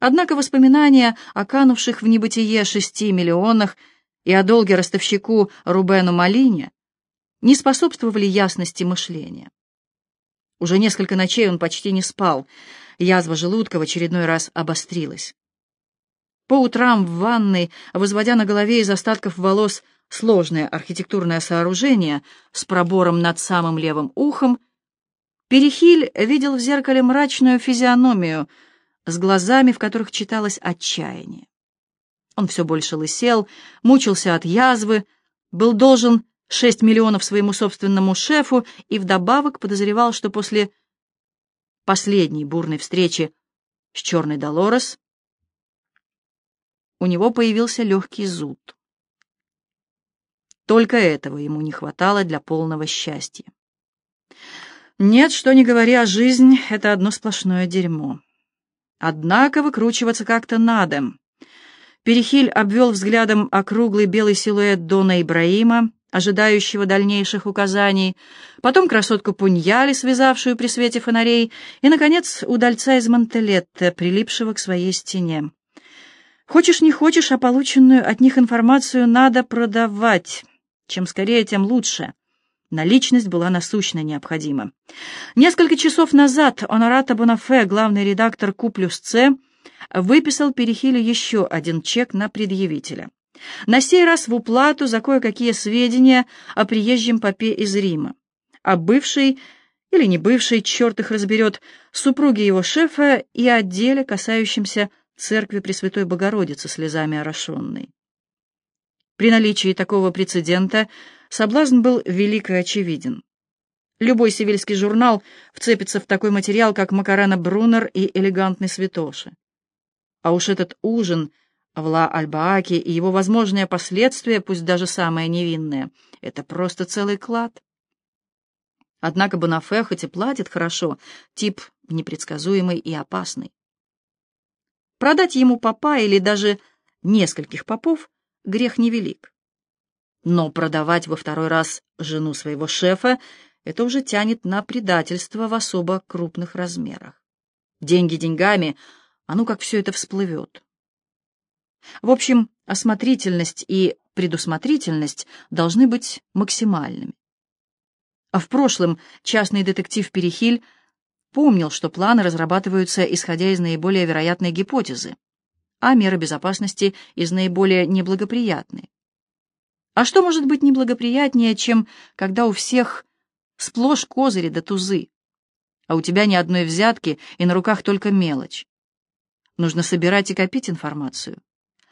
Однако воспоминания о канувших в небытие шести миллионах и о долге ростовщику Рубену Малине не способствовали ясности мышления. Уже несколько ночей он почти не спал, язва желудка в очередной раз обострилась. По утрам в ванной, возводя на голове из остатков волос сложное архитектурное сооружение с пробором над самым левым ухом, Перехиль видел в зеркале мрачную физиономию с глазами, в которых читалось отчаяние. Он все больше лысел, мучился от язвы, был должен шесть миллионов своему собственному шефу и вдобавок подозревал, что после последней бурной встречи с черной Долорес у него появился легкий зуд. Только этого ему не хватало для полного счастья. Нет, что не говори, а жизнь — это одно сплошное дерьмо. Однако выкручиваться как-то надо. Перехиль обвел взглядом округлый белый силуэт Дона Ибраима, ожидающего дальнейших указаний, потом красотку Пуньяли, связавшую при свете фонарей, и, наконец, удальца из Монтелетте, прилипшего к своей стене. Хочешь, не хочешь, а полученную от них информацию надо продавать. Чем скорее, тем лучше. Наличность была насущно необходима. Несколько часов назад Онората Бонафе, главный редактор Q плюс С, выписал Перехилю еще один чек на предъявителя. На сей раз в уплату за кое-какие сведения о приезжем попе из Рима, о бывшей или не бывшей, черт их разберет, супруге его шефа и о деле, касающемся церкви Пресвятой Богородицы, слезами орошенной. При наличии такого прецедента соблазн был велик и очевиден. Любой сивильский журнал вцепится в такой материал, как Макарена Брунер и элегантный святоши. А уж этот ужин в Ла-Альбааке и его возможные последствия, пусть даже самые невинные, это просто целый клад. Однако Бонафе хоть и платит хорошо, тип непредсказуемый и опасный. Продать ему попа или даже нескольких попов грех невелик. Но продавать во второй раз жену своего шефа это уже тянет на предательство в особо крупных размерах. Деньги деньгами, а ну как все это всплывет. В общем, осмотрительность и предусмотрительность должны быть максимальными. А в прошлом частный детектив Перехиль помнил, что планы разрабатываются исходя из наиболее вероятной гипотезы, а меры безопасности из наиболее неблагоприятной. А что может быть неблагоприятнее, чем когда у всех сплошь козыри да тузы, а у тебя ни одной взятки и на руках только мелочь? Нужно собирать и копить информацию.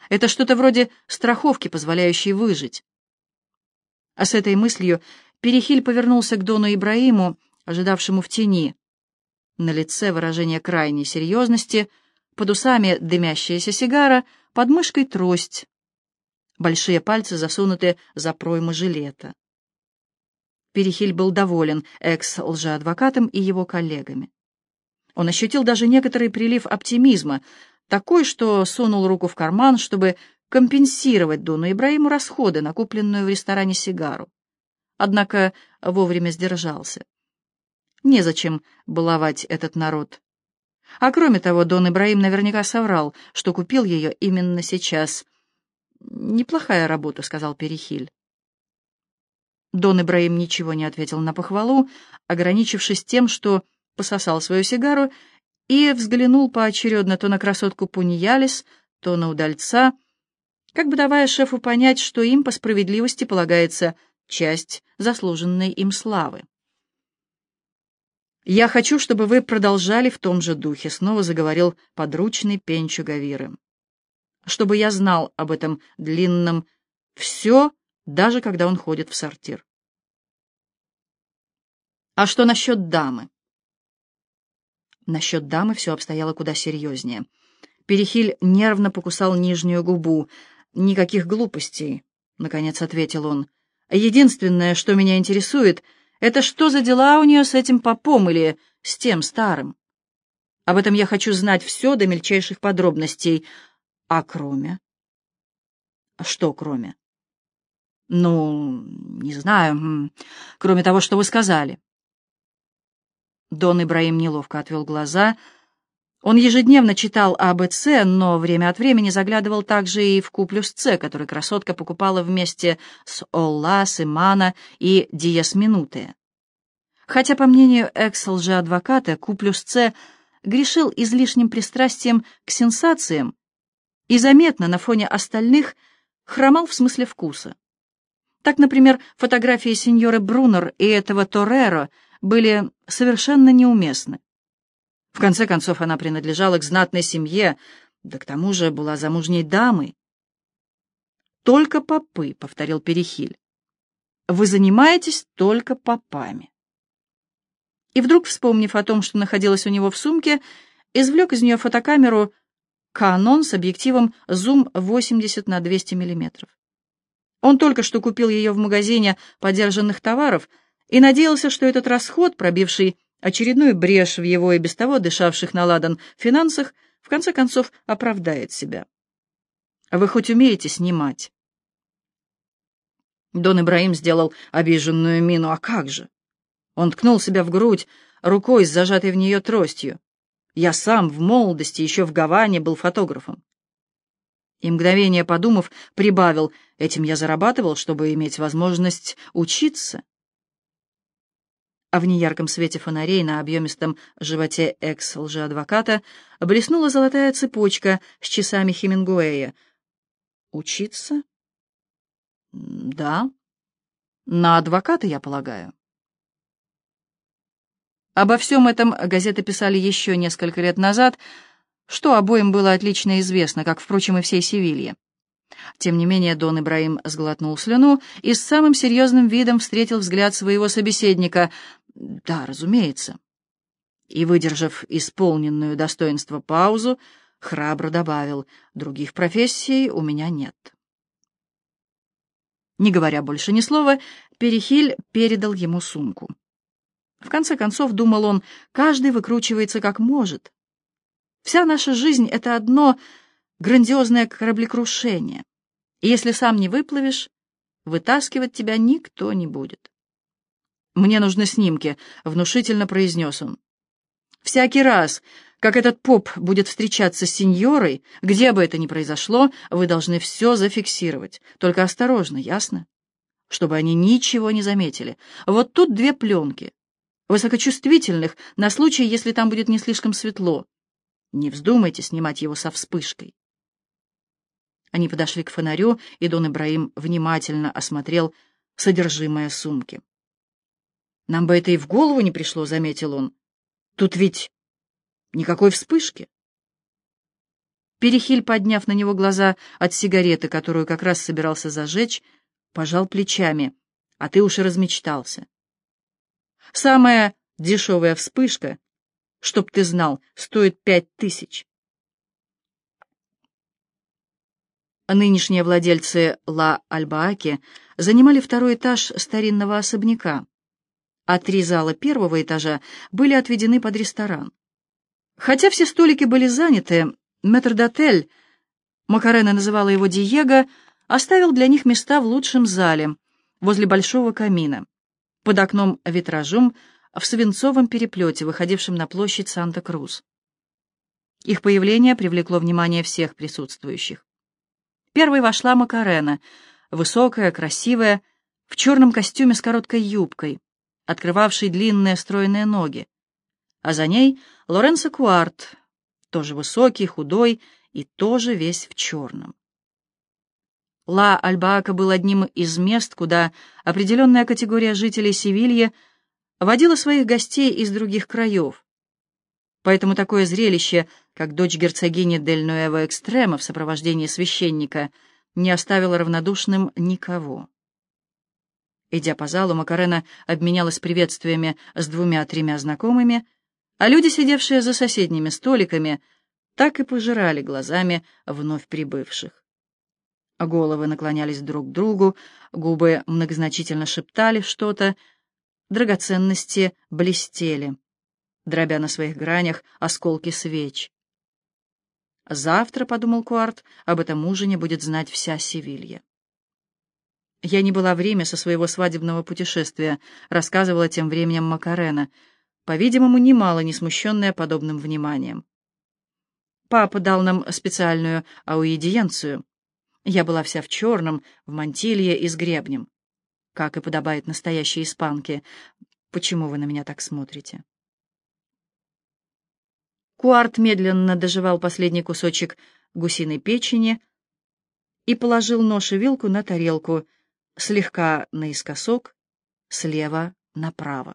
Это что-то вроде страховки, позволяющей выжить. А с этой мыслью Перехиль повернулся к Дону Ибраиму, ожидавшему в тени. На лице выражение крайней серьезности, под усами дымящаяся сигара, под мышкой трость, большие пальцы засунуты за пройму жилета. Перехиль был доволен экс-лжеадвокатом и его коллегами. Он ощутил даже некоторый прилив оптимизма, такой, что сунул руку в карман, чтобы компенсировать Дуну Ибраиму расходы на купленную в ресторане сигару. Однако вовремя сдержался. Незачем баловать этот народ. А кроме того, Дон Ибраим наверняка соврал, что купил ее именно сейчас — «Неплохая работа», — сказал Перехиль. Дон Ибраим ничего не ответил на похвалу, ограничившись тем, что пососал свою сигару и взглянул поочередно то на красотку Пуньялис, то на удальца, как бы давая шефу понять, что им по справедливости полагается часть заслуженной им славы. «Я хочу, чтобы вы продолжали в том же духе», — снова заговорил подручный Пенчу Гавиры чтобы я знал об этом длинном все, даже когда он ходит в сортир. А что насчет дамы? Насчет дамы все обстояло куда серьезнее. Перехиль нервно покусал нижнюю губу. «Никаких глупостей», — наконец ответил он. «Единственное, что меня интересует, это что за дела у нее с этим попом или с тем старым. Об этом я хочу знать все до мельчайших подробностей. А кроме? А что кроме? Ну, не знаю, кроме того, что вы сказали. Дон Ибраим неловко отвел глаза. Он ежедневно читал АБЦ, но время от времени заглядывал также и в Куплюс С, который красотка покупала вместе с Олла, Симана и Диес Минуте. Хотя, по мнению экс-лжеадвоката, Куплюс С грешил излишним пристрастием к сенсациям и заметно на фоне остальных хромал в смысле вкуса. Так, например, фотографии сеньоры Брунер и этого Тореро были совершенно неуместны. В конце концов, она принадлежала к знатной семье, да к тому же была замужней дамой. «Только попы», — повторил Перехиль. «Вы занимаетесь только попами». И вдруг, вспомнив о том, что находилось у него в сумке, извлек из нее фотокамеру Canon с объективом зум 80 на 200 мм. Он только что купил ее в магазине подержанных товаров и надеялся, что этот расход, пробивший очередную брешь в его и без того дышавших на ладан финансах, в конце концов оправдает себя. Вы хоть умеете снимать? Дон Ибраим сделал обиженную мину. А как же? Он ткнул себя в грудь рукой с зажатой в нее тростью. Я сам в молодости, еще в Гаване, был фотографом. И мгновение подумав, прибавил, этим я зарабатывал, чтобы иметь возможность учиться а в неярком свете фонарей на объемистом животе экс-лжеадвоката блеснула золотая цепочка с часами Хемингуэя. «Учиться?» «Да. На адвоката, я полагаю». Обо всем этом газеты писали еще несколько лет назад, что обоим было отлично известно, как, впрочем, и всей Севилье. Тем не менее Дон Ибраим сглотнул слюну и с самым серьезным видом встретил взгляд своего собеседника. «Да, разумеется». И, выдержав исполненную достоинство паузу, храбро добавил, «Других профессий у меня нет». Не говоря больше ни слова, Перехиль передал ему сумку. В конце концов, думал он, каждый выкручивается как может. Вся наша жизнь — это одно грандиозное кораблекрушение. И если сам не выплывешь, вытаскивать тебя никто не будет. «Мне нужны снимки», — внушительно произнес он. «Всякий раз, как этот поп будет встречаться с сеньорой, где бы это ни произошло, вы должны все зафиксировать. Только осторожно, ясно? Чтобы они ничего не заметили. Вот тут две пленки. Высокочувствительных, на случай, если там будет не слишком светло. Не вздумайте снимать его со вспышкой. Они подошли к фонарю, и Дон Ибраим внимательно осмотрел содержимое сумки. «Нам бы это и в голову не пришло», — заметил он. «Тут ведь никакой вспышки». Перехиль, подняв на него глаза от сигареты, которую как раз собирался зажечь, пожал плечами. «А ты уж и размечтался. Самая дешевая вспышка, чтоб ты знал, стоит пять тысяч. Нынешние владельцы Ла Альбааки занимали второй этаж старинного особняка, а три зала первого этажа были отведены под ресторан. Хотя все столики были заняты, метрдотель, Макарена называла его Диего, оставил для них места в лучшем зале, возле большого камина, под окном витражом в свинцовом переплете, выходившем на площадь Санта-Крус. Их появление привлекло внимание всех присутствующих. Первой вошла Макарена, высокая, красивая, в черном костюме с короткой юбкой, открывавшей длинные стройные ноги. А за ней Лоренцо Куарт, тоже высокий, худой и тоже весь в черном. Ла Альбаака был одним из мест, куда определенная категория жителей Севильи водила своих гостей из других краев, Поэтому такое зрелище, как дочь герцогини Дель Нуэва Экстрема в сопровождении священника, не оставило равнодушным никого. Идя по залу, Макарена обменялась приветствиями с двумя-тремя знакомыми, а люди, сидевшие за соседними столиками, так и пожирали глазами вновь прибывших. Головы наклонялись друг к другу, губы многозначительно шептали что-то, драгоценности блестели дробя на своих гранях осколки свеч. «Завтра, — подумал Куарт, — об этом ужине будет знать вся Севилья». «Я не была время со своего свадебного путешествия», — рассказывала тем временем Макарена, по-видимому, немало не смущенная подобным вниманием. Папа дал нам специальную ауэдиенцию. Я была вся в черном, в мантилье и с гребнем. Как и подобает настоящей испанке. Почему вы на меня так смотрите? Куарт медленно доживал последний кусочек гусиной печени и положил нож и вилку на тарелку, слегка наискосок, слева направо.